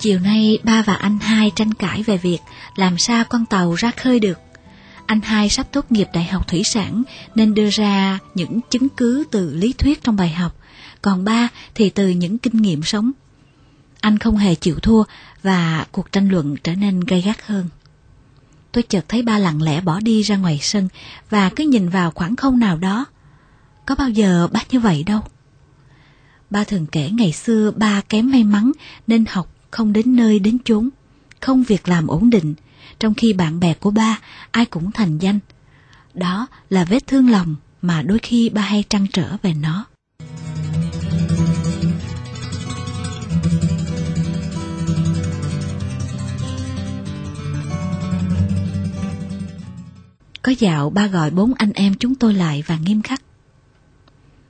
Chiều nay ba và anh hai tranh cãi về việc làm sao con tàu ra khơi được. Anh hai sắp tốt nghiệp đại học thủy sản nên đưa ra những chứng cứ từ lý thuyết trong bài học, còn ba thì từ những kinh nghiệm sống. Anh không hề chịu thua và cuộc tranh luận trở nên gay gắt hơn. Tôi chợt thấy ba lặng lẽ bỏ đi ra ngoài sân và cứ nhìn vào khoảng không nào đó. Có bao giờ ba như vậy đâu. Ba thường kể ngày xưa ba kém may mắn nên học không đến nơi đến chốn, không việc làm ổn định, trong khi bạn bè của ba ai cũng thành danh. Đó là vết thương lòng mà đôi khi ba hay trăn trở về nó. Có dạo ba gọi bốn anh em chúng tôi lại và nghiêm khắc.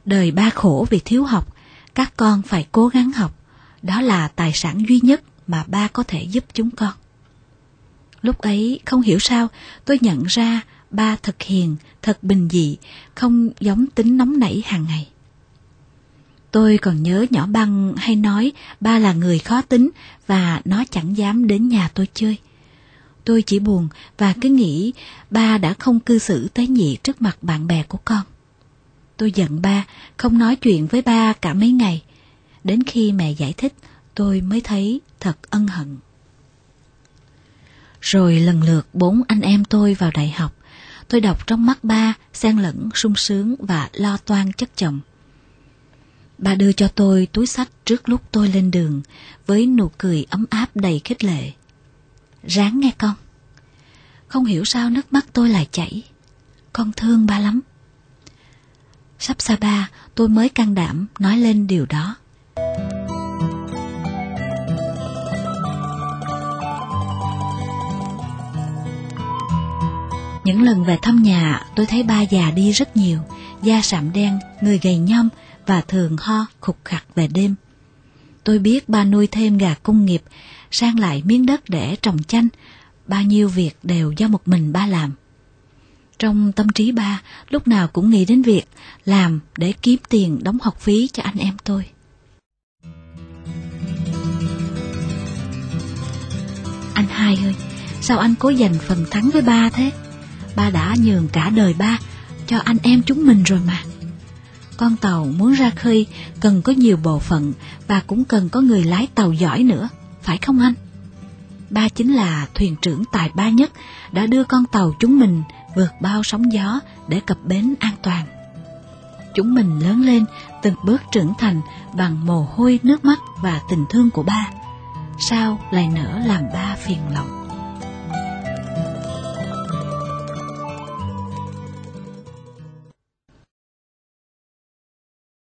Đời ba khổ vì thiếu học, các con phải cố gắng học. Đó là tài sản duy nhất mà ba có thể giúp chúng con. Lúc ấy không hiểu sao tôi nhận ra ba thật hiền, thật bình dị, không giống tính nóng nảy hàng ngày. Tôi còn nhớ nhỏ băng hay nói ba là người khó tính và nó chẳng dám đến nhà tôi chơi. Tôi chỉ buồn và cứ nghĩ ba đã không cư xử tế nhị trước mặt bạn bè của con. Tôi giận ba, không nói chuyện với ba cả mấy ngày. Đến khi mẹ giải thích, tôi mới thấy thật ân hận. Rồi lần lượt bốn anh em tôi vào đại học. Tôi đọc trong mắt ba, xen lẫn sung sướng và lo toan chất chồng. Ba đưa cho tôi túi sách trước lúc tôi lên đường, với nụ cười ấm áp đầy khích lệ. Ráng nghe con. Không hiểu sao nước mắt tôi lại chảy. Con thương ba lắm. Sắp xa ba, tôi mới can đảm nói lên điều đó. Những lần về thăm nhà, tôi thấy ba già đi rất nhiều, da sạm đen, người gầy nhom và thường ho khục khặt về đêm. Tôi biết ba nuôi thêm gà công nghiệp, sang lại miếng đất để trồng chanh, bao nhiêu việc đều do một mình ba làm. Trong tâm trí ba, lúc nào cũng nghĩ đến việc làm để kiếm tiền đóng học phí cho anh em tôi. Sao anh cố giành phần thắng với ba thế? Ba đã nhường cả đời ba cho anh em chúng mình rồi mà. Con tàu muốn ra khơi cần có nhiều bộ phận và cũng cần có người lái tàu giỏi nữa, phải không anh? Ba chính là thuyền trưởng tài ba nhất đã đưa con tàu chúng mình vượt bao sóng gió để cập bến an toàn. Chúng mình lớn lên từng bước trưởng thành bằng mồ hôi nước mắt và tình thương của ba. Sao lại nỡ làm ba phiền lòng?